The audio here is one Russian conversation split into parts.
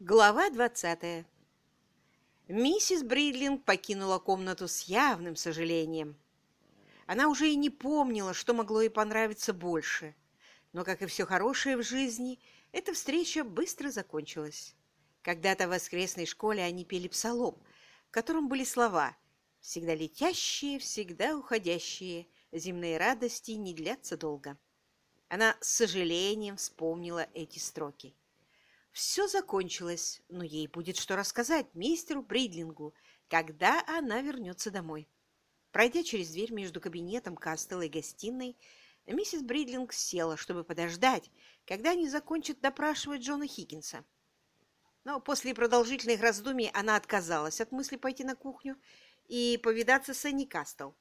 Глава двадцатая. Миссис Бридлинг покинула комнату с явным сожалением. Она уже и не помнила, что могло ей понравиться больше. Но, как и все хорошее в жизни, эта встреча быстро закончилась. Когда-то в воскресной школе они пели псалом, в котором были слова «Всегда летящие, всегда уходящие, земные радости не длятся долго». Она с сожалением вспомнила эти строки. Все закончилось, но ей будет что рассказать мистеру Бридлингу, когда она вернется домой. Пройдя через дверь между кабинетом Кастелла и гостиной, миссис Бридлинг села, чтобы подождать, когда они закончат допрашивать Джона Хиггинса. Но после продолжительных раздумий она отказалась от мысли пойти на кухню и повидаться с Энни Кастел.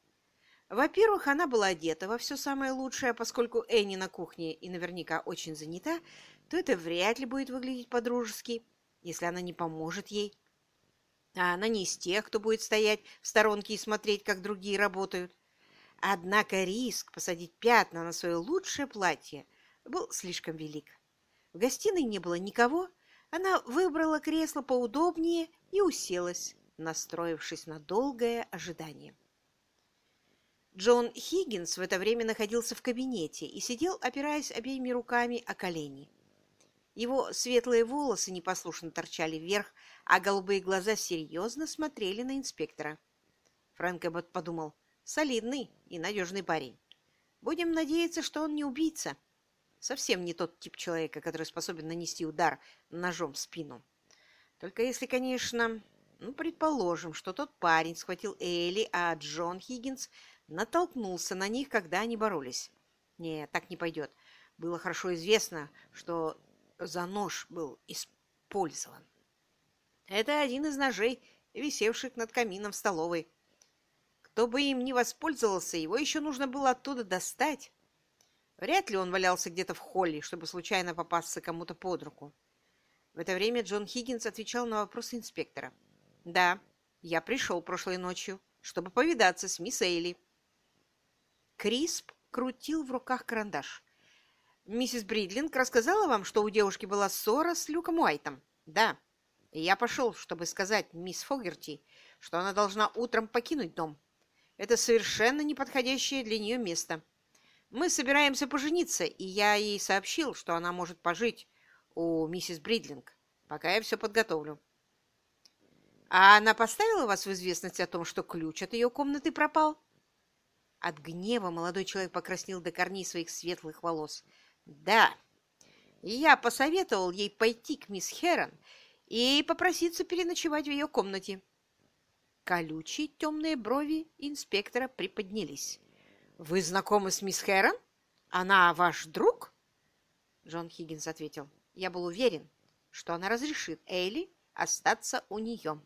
Во-первых, она была одета во все самое лучшее, поскольку Энни на кухне и наверняка очень занята, то это вряд ли будет выглядеть по-дружески, если она не поможет ей. А она не из тех, кто будет стоять в сторонке и смотреть, как другие работают. Однако риск посадить пятна на свое лучшее платье был слишком велик. В гостиной не было никого, она выбрала кресло поудобнее и уселась, настроившись на долгое ожидание. Джон Хиггинс в это время находился в кабинете и сидел, опираясь обеими руками о колени. Его светлые волосы непослушно торчали вверх, а голубые глаза серьезно смотрели на инспектора. Фрэнк Эббот подумал, солидный и надежный парень. Будем надеяться, что он не убийца. Совсем не тот тип человека, который способен нанести удар ножом в спину. Только если, конечно, ну, предположим, что тот парень схватил Элли, а Джон Хиггинс натолкнулся на них, когда они боролись. Нет, так не пойдет. Было хорошо известно, что за нож был использован. Это один из ножей, висевших над камином в столовой. Кто бы им не воспользовался, его еще нужно было оттуда достать. Вряд ли он валялся где-то в холле, чтобы случайно попасться кому-то под руку. В это время Джон Хиггинс отвечал на вопросы инспектора. «Да, я пришел прошлой ночью, чтобы повидаться с мисс Эйли». Крисп крутил в руках карандаш. Миссис Бридлинг рассказала вам, что у девушки была ссора с Люком Уайтом? Да. Я пошел, чтобы сказать мисс Фогерти, что она должна утром покинуть дом. Это совершенно неподходящее для нее место. Мы собираемся пожениться, и я ей сообщил, что она может пожить у миссис Бридлинг, пока я все подготовлю. А она поставила вас в известность о том, что ключ от ее комнаты пропал? От гнева молодой человек покраснел до корней своих светлых волос. Да, я посоветовал ей пойти к мисс Херон и попроситься переночевать в ее комнате. Колючие темные брови инспектора приподнялись. «Вы знакомы с мисс Херон? Она ваш друг?» Джон Хиггинс ответил. «Я был уверен, что она разрешит Эйли остаться у нее».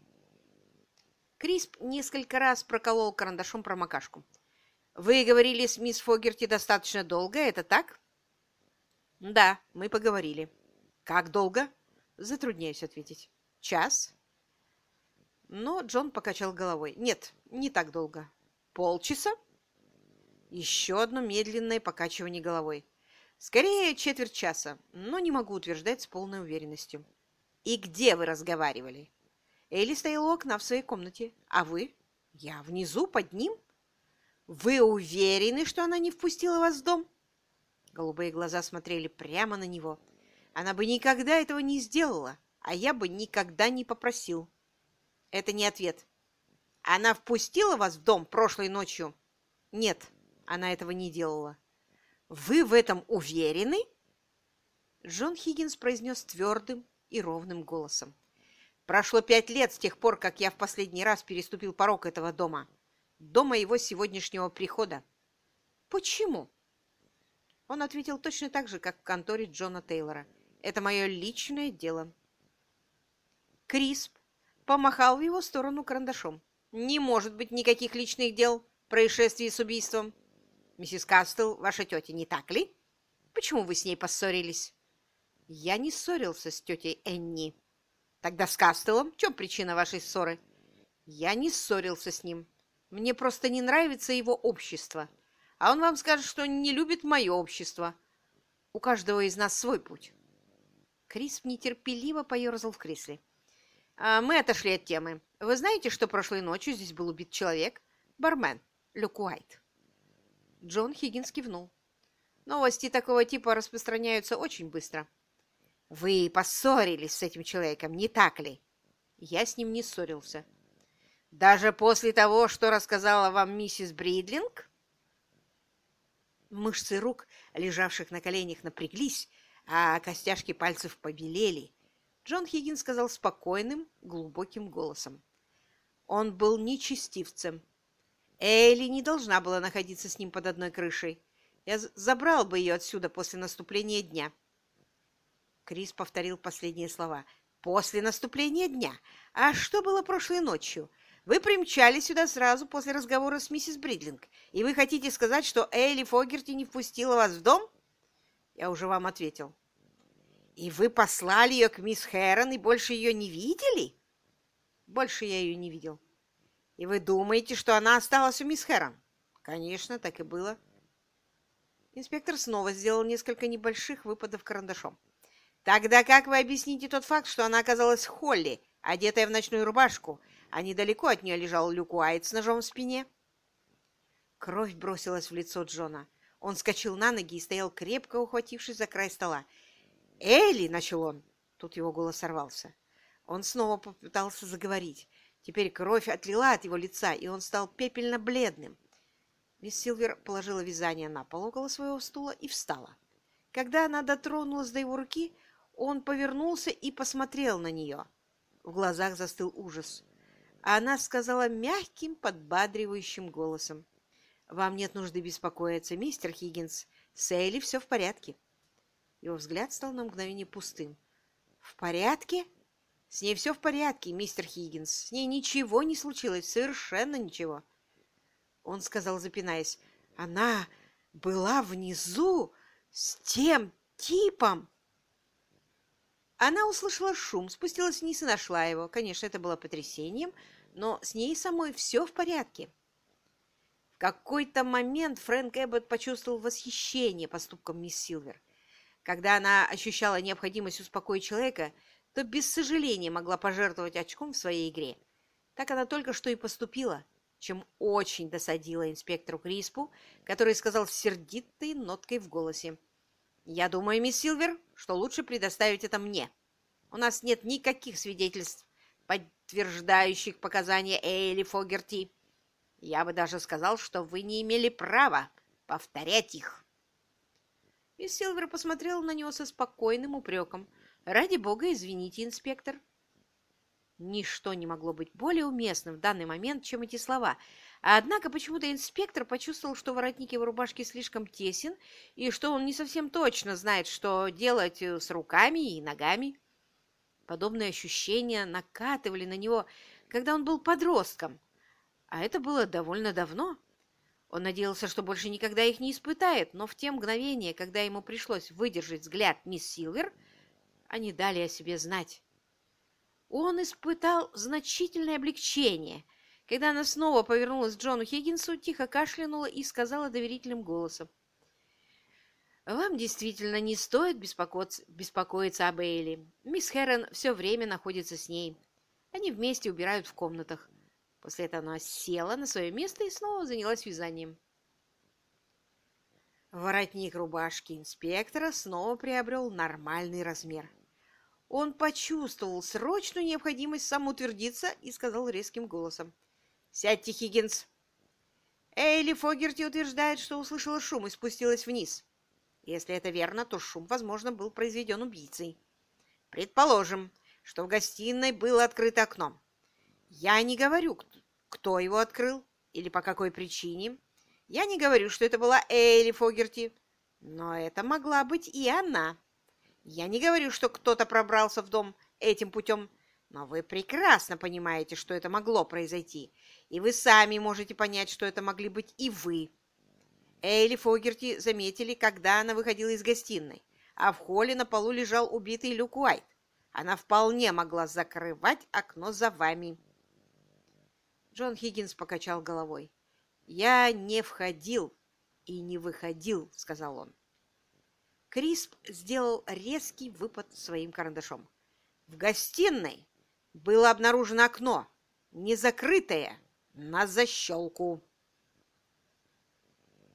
Крисп несколько раз проколол карандашом промокашку. «Вы говорили с мисс Фогерти достаточно долго, это так?» Да, мы поговорили. Как долго? Затрудняюсь ответить. Час? Но Джон покачал головой. Нет, не так долго. Полчаса? Еще одно медленное покачивание головой. Скорее, четверть часа, но не могу утверждать с полной уверенностью. И где вы разговаривали? Элли стояла у окна в своей комнате. А вы? Я внизу, под ним? Вы уверены, что она не впустила вас в дом? Голубые глаза смотрели прямо на него. Она бы никогда этого не сделала, а я бы никогда не попросил. Это не ответ. Она впустила вас в дом прошлой ночью? Нет, она этого не делала. Вы в этом уверены? Джон Хиггинс произнес твердым и ровным голосом. Прошло пять лет с тех пор, как я в последний раз переступил порог этого дома. До моего сегодняшнего прихода. Почему? Он ответил точно так же, как в конторе Джона Тейлора. «Это мое личное дело». Крисп помахал в его сторону карандашом. «Не может быть никаких личных дел, происшествий с убийством. Миссис Кастел, ваша тетя, не так ли? Почему вы с ней поссорились?» «Я не ссорился с тетей Энни». «Тогда с Кастелом? В чем причина вашей ссоры?» «Я не ссорился с ним. Мне просто не нравится его общество а он вам скажет, что не любит мое общество. У каждого из нас свой путь. Крис нетерпеливо поерзал в кресле. А, «Мы отошли от темы. Вы знаете, что прошлой ночью здесь был убит человек? Бармен Люк Уайт». Джон Хиггинс кивнул. Новости такого типа распространяются очень быстро. «Вы поссорились с этим человеком, не так ли?» Я с ним не ссорился. «Даже после того, что рассказала вам миссис Бридлинг?» Мышцы рук, лежавших на коленях, напряглись, а костяшки пальцев побелели. Джон Хиггин сказал спокойным, глубоким голосом. Он был нечестивцем. Элли не должна была находиться с ним под одной крышей. Я забрал бы ее отсюда после наступления дня. Крис повторил последние слова. «После наступления дня? А что было прошлой ночью? Вы примчались сюда сразу после разговора с миссис Бридлинг, и вы хотите сказать, что Элли Фогерти не впустила вас в дом?» Я уже вам ответил. И вы послали ее к мисс Хэрон и больше ее не видели? Больше я ее не видел. И вы думаете, что она осталась у мисс Хэрон? Конечно, так и было. Инспектор снова сделал несколько небольших выпадов карандашом. Тогда как вы объясните тот факт, что она оказалась в холле, одетая в ночную рубашку, а недалеко от нее лежал Люк Уайт с ножом в спине? Кровь бросилась в лицо Джона. Он вскочил на ноги и стоял крепко, ухватившись за край стола. «Элли!» — начал он. Тут его голос сорвался. Он снова попытался заговорить. Теперь кровь отлила от его лица, и он стал пепельно-бледным. Мисс Силвер положила вязание на пол около своего стула и встала. Когда она дотронулась до его руки, он повернулся и посмотрел на нее. В глазах застыл ужас. А она сказала мягким, подбадривающим голосом. «Вам нет нужды беспокоиться, мистер Хиггинс. С Элли все в порядке». Его взгляд стал на мгновение пустым. «В порядке?» «С ней все в порядке, мистер Хиггинс. С ней ничего не случилось, совершенно ничего». Он сказал, запинаясь, «Она была внизу с тем типом!» Она услышала шум, спустилась вниз и нашла его. Конечно, это было потрясением, но с ней самой все в порядке какой-то момент Фрэнк Эббот почувствовал восхищение поступком мисс Силвер. Когда она ощущала необходимость успокоить человека, то без сожаления могла пожертвовать очком в своей игре. Так она только что и поступила, чем очень досадила инспектору Криспу, который сказал сердитой ноткой в голосе. «Я думаю, мисс Силвер, что лучше предоставить это мне. У нас нет никаких свидетельств, подтверждающих показания Эйли Фогерти». Я бы даже сказал, что вы не имели права повторять их. Мисс Силвер посмотрела на него со спокойным упреком. «Ради бога, извините, инспектор». Ничто не могло быть более уместным в данный момент, чем эти слова. Однако почему-то инспектор почувствовал, что воротник его рубашки слишком тесен и что он не совсем точно знает, что делать с руками и ногами. Подобные ощущения накатывали на него, когда он был подростком – а это было довольно давно. Он надеялся, что больше никогда их не испытает, но в те мгновения, когда ему пришлось выдержать взгляд мисс Силвер, они дали о себе знать. Он испытал значительное облегчение, когда она снова повернулась к Джону Хиггинсу, тихо кашлянула и сказала доверительным голосом. «Вам действительно не стоит беспокоиться, об Эйли. Мисс Хэрон все время находится с ней. Они вместе убирают в комнатах. После этого она села на свое место и снова занялась вязанием. Воротник рубашки инспектора снова приобрел нормальный размер. Он почувствовал срочную необходимость самоутвердиться и сказал резким голосом. «Сядьте, Хиггинс!» Эйли Фогерти утверждает, что услышала шум и спустилась вниз. Если это верно, то шум, возможно, был произведен убийцей. Предположим, что в гостиной было открыто окно. Я не говорю, кто его открыл или по какой причине. Я не говорю, что это была Эйли Фогерти, но это могла быть и она. Я не говорю, что кто-то пробрался в дом этим путем, но вы прекрасно понимаете, что это могло произойти, и вы сами можете понять, что это могли быть и вы. Эйли Фогерти заметили, когда она выходила из гостиной, а в холле на полу лежал убитый Люк Уайт. Она вполне могла закрывать окно за вами. Джон Хиггинс покачал головой. «Я не входил и не выходил», — сказал он. Крисп сделал резкий выпад своим карандашом. В гостиной было обнаружено окно, не закрытое, на защелку.